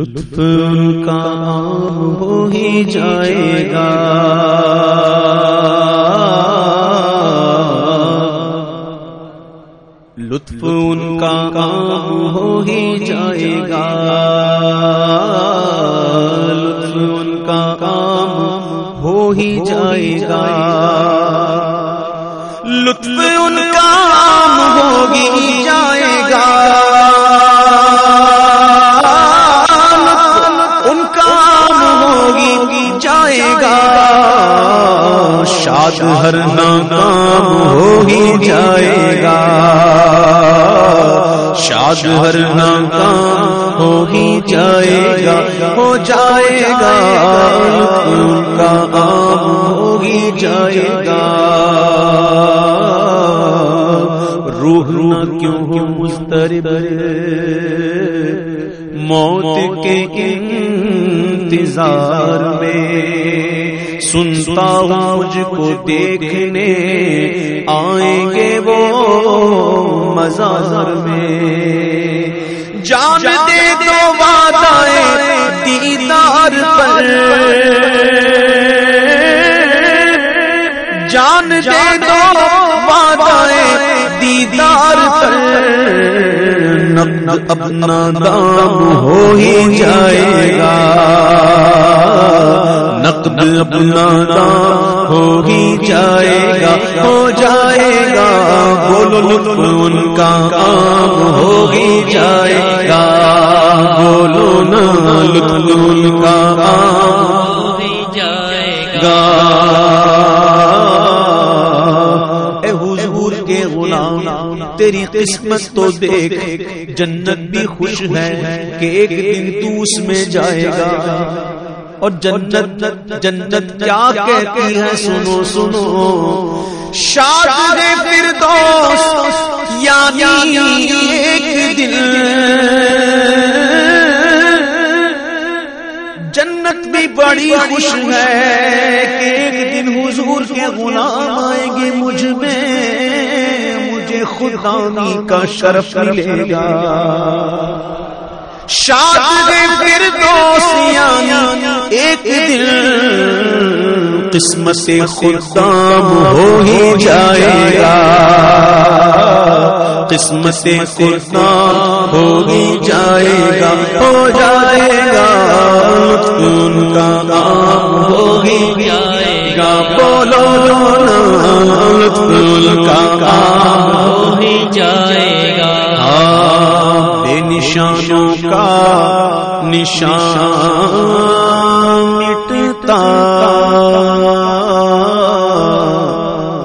لطف ان کا ہو ہی جائے گا۔ لطف ان کا کام ہو ہی جائے گا۔ لطف ان کا کام ہو ہی جائے گا۔ لطف ان کا کام ہو ہی جائے ہر ناکام ہو ہی جائے گا۔ شاد ہر ناکام ہو ہی جائے گا، ہو جائے گا۔ ان کا عام ہو ہی جائے گا۔ روح نہ کیوں ہو مسترب موت کے انتظار میں۔ سنتا ہوں مجھ کو دیکھنے، آئیں گے وہ مزار میں۔ جان دے دو وعدائے دیدار پر۔ جان دے دو وعدائے دیدار پر۔ نقد اپنا دام ہو ہی جائے گا۔ نقد اپنا دام ہو ہی جائے گا، ہو جائے گا۔ بولو لطف ان کا کام ہو ہی جائے گا۔ بولو نا لطف ان کا کام گا۔ اے حضور کے غلام، تیری قسمت تو دیکھ، جنت بھی خوش ہے کہ ایک دن تو اس میں جائے گا۔ اور جنت جنت کیا کہتی ہے؟ سنو سنو۔ شاد پھر یعنی ایک دن جنت بھی بڑی خوش ہے کہ ایک دن حضور کے غلام آئیں گے مجھ میں۔ مجھے خدانی کا شرف ملے گا۔ شاد پھر دوست ایک دن قسمت سے خدام ہو ہی جائے گا۔ قسمت سے خدام ہو ہی جائے گا ہو جائے گا۔ ان کا کام ہو ہی جائے گا۔ بولو ان کا کام ہو ہی جائے نشانوں کا نشان مٹتا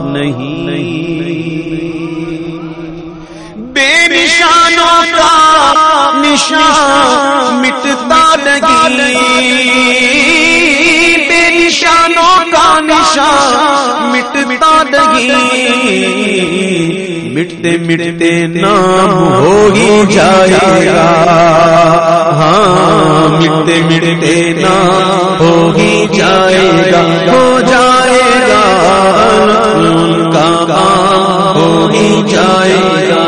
نہیں۔ بے نشانوں کا نشان مٹتا نہیں۔ بے نشانوں کا نشان مٹتا نہیں۔ مٹتے مٹتے نام ہو ہی جائے گا۔ ہاں مٹتے مٹتے نام ہو ہی جائے گا۔ ہو جائے گا۔ ان کا کام ہو ہی جائے گا۔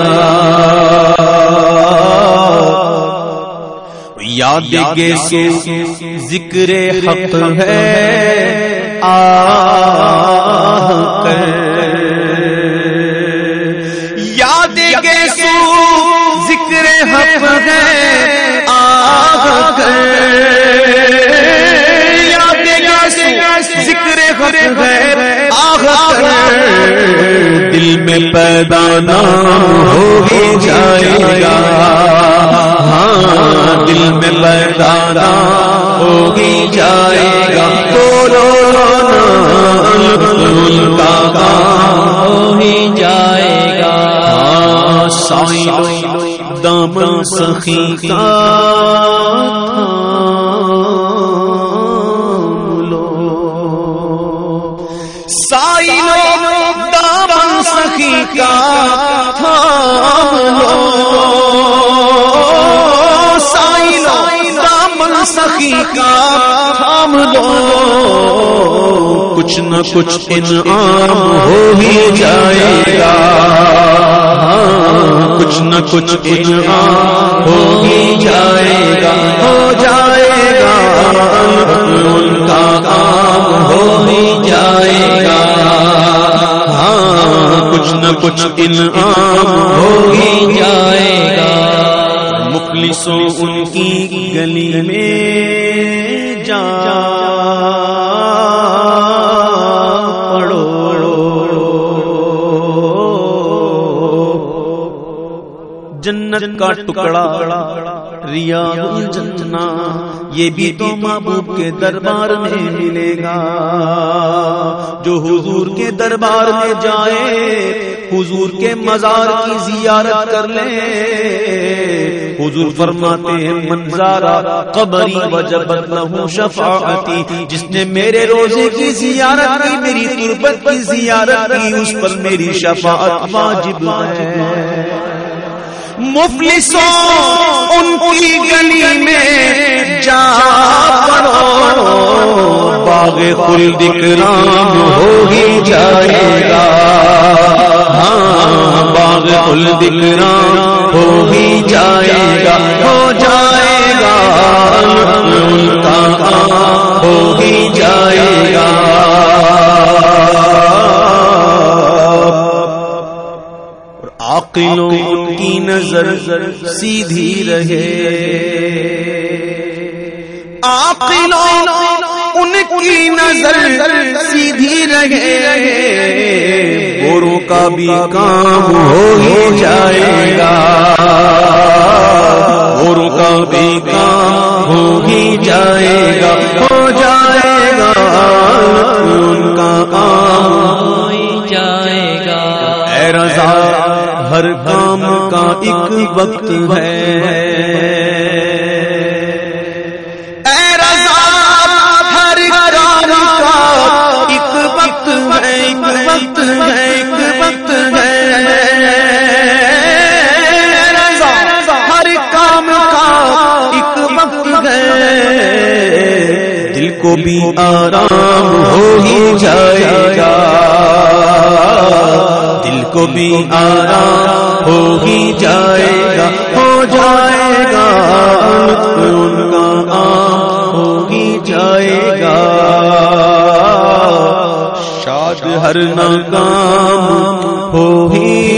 یاد کے سو ذکر حق ہے۔ آہ یاد کے سو ذکر حق ہے آہ یاد کے سو ذکر حق ہے آہ دل میں پیدا نام ہو ہی جائے گا۔ ہاں دل میں پیدا نام ہو ہی جائے گا۔ بولو نا کا سائی دامن سخی کا سائی دامن سخی کا تھام لو سائی سخی کا تھام لو کچھ نہ کچھ انعام ہو ہی جائے۔ کچھ انعام ہو ہی جائے گا، ہو جائے گا۔ ان کا کام ہو ہی جائے گا۔ ہاں کچھ نہ کچھ انعام ہو ہی جائے گا۔ مخلصوں ان کی گلی میں جا۔ جنت کا ٹکڑا، ریا جننا یہ بھی تو محبوب کے دربار میں ملے گا۔ جو حضور کے دربار میں جائے، حضور کے مزار کی زیارت کر لے۔ حضور فرماتے ہیں منظارا قبری وجبت لہو شفاعتی، جس نے میرے روزے کی زیارت کی، میری تربت کی زیارت کی، اس پر میری شفاعت واجب ہے۔ مفلسوں ان کی گلی میں جا پڑو۔ باغ خلد کرام ہو ہی جائے گا۔ ہاں باغ خلد کرام ہو ہی جائے گا۔ عاقلوں کی نظر سیدھی رہے۔ عاقلوں ان کی نظر سیدھی رہے۔ گوروں کا بھی کام ہو ہی جائے گا۔ گوروں کا بھی کام ہو ہی جائے گا۔ ہو جائے گا۔ ہر کام کا ایک وقت ہے۔ اے رضا، ہر کام کا ایک وقت ہے، ایک وقت ہے، ایک وقت ہے۔ رضا، ہر کام کا ایک وقت ہے۔ دل کو بھی آرام ہو ہی جائے گا۔ کو بھی آرام ہو ہی جائے گا، ہو جائے گا، ان کا آم ہو ہی جائے گا۔ شاد ہر ناکام ہو ہی